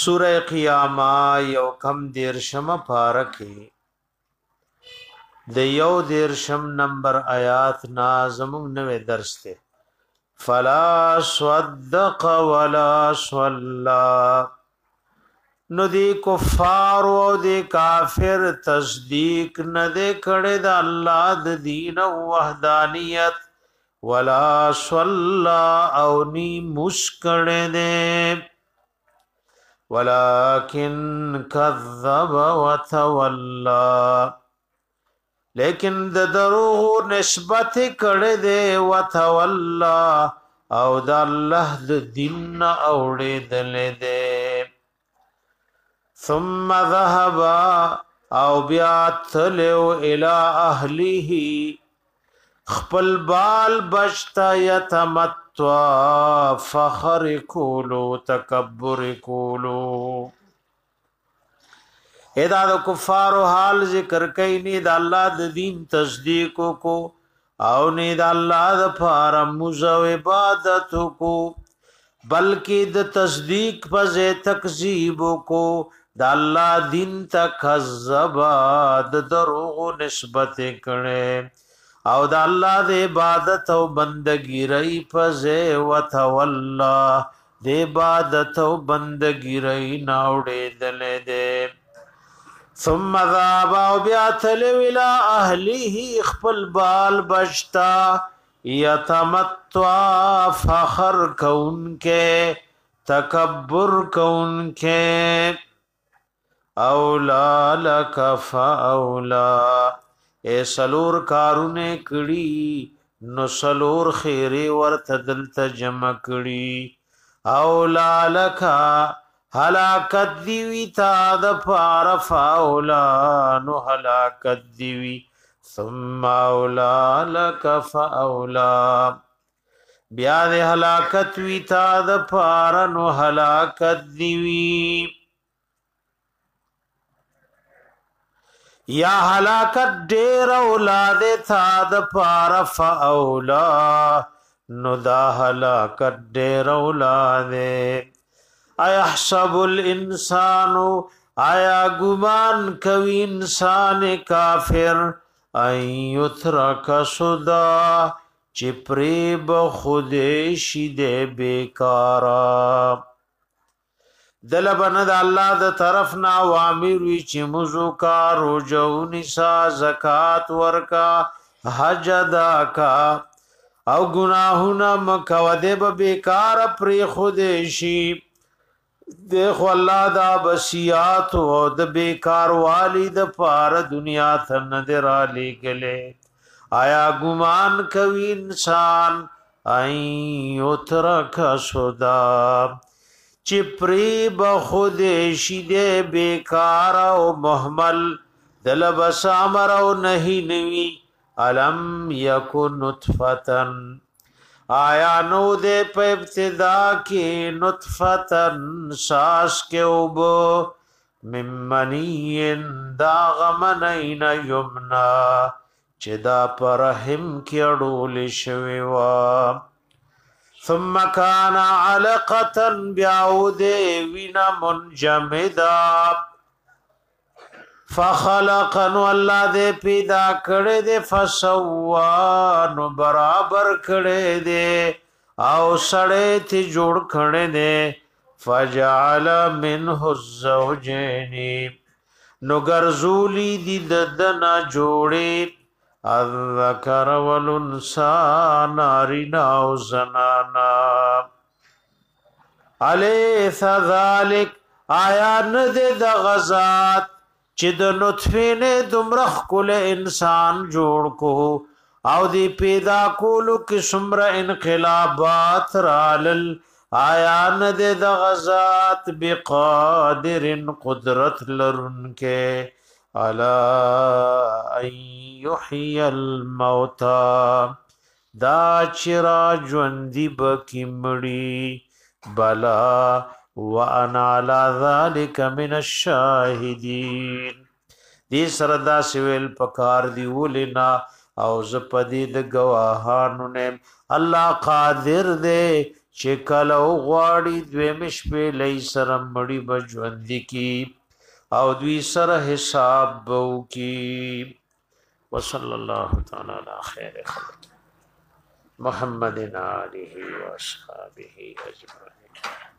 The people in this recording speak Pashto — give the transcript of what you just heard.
سوره قیامه یو کم دیر شم پارکی د یو دیر شم نمبر آیات نازمون نوې درس ته فلا صدق ولا صلى نو دی کفار او دی کافر تصدیق نه دی کړه د الله د دین او وحدانیت ولا صلى او ني مشکړه دی ولكن كذب وتولى لیکن د دروغ نسبت کړه دې وتولى او د الله د دین اوړېدل دې ثم ذهب او بیا تلو الى اهله خپل بال بچتا یتمت حتی فخر کولو تکبر کولو ادا د کفار حال ذکر کوي نه د الله د دین تصدیق کو او نه د الله د فار مزو عبادت کو بلکې د تصدیق په ځای تکذیب کو د الله دین تکذب د دروغ نسبت کړي او د الله د عبادت او بندګی رہی پزه وتولا د عبادت او بندګی رہی ناوړې دلې دې ثم ذاب او بیا تل ویلا اهله خپل بال بشتا یتمتوا فخر کونکه تکبر کونکه اولا لک فاولا اے سلور کارونه کړي نو سلور خیره ورته دلته جمع کړي او لالکا هلاکت دیوی تا د پارفا اولا نو هلاکت دیوی ثم اولا لک فاولا بیا د هلاکت وی تا د پار نو هلاکت دیوی یا هلاکت ډیر اولاد تا د پار فاولا نو دا هلاکت ډیر اولاد ایحسب الانسان آیا ګمان کوي انسان کافر ان یترک سدا چې پری به خوده شي د بیکارا دل بند الله د طرف نا وامر وی چې مزو کا روزو نسا زکات ورکا حج ادا کا او گناهونه مکو دې به بیکار پرې خود شي دیخو الله دا بسیات او د بیکار والی د پار دنیا ته نظر علی کله آیا ګمان کوي انسان اي یترک شدا چې پری به خود شي دې بیکار او محمل دل بسامر او نه نوي الم یکن نطفتن آیا نو دې په ابتدا کې نطفتن ساس کې وب ممنین دا غمنین یمنا چې دا پرهم کې اړول شوی و ثم كان علقه بيعود وینا منجمدا فخلقن الله دې پیدا کړې دې فسوا نو برابر کړې دې او سړې ته جوړ کړې دې فجعل منه الزوجين نو ګرزولي دې ددنا جوړې الذکر والانسا نارینا و زنانا علیث ذالک آیا نده دا غزات چې د نطفه نه دمرخ کول انسان جوړ کو او دی پیدا کولو کې څومره انقلابات رالل آیا نه د غزات بقادر قدرت لرن کې الا ان يحيي الموتى دا چرا ژوندې بکمړي بلا وانا على ذلك من الشاهدين دې سره دا سویل پکار دی ولنا او ز پدې د گواهانو نه الله قادر دې چې کله غواړي دوی مش په لې سره مړي بجوند کی او دوی سره حساب بو کی وصل الله تعالی علی خیر خلق محمد علیه و اصحابه اجمعین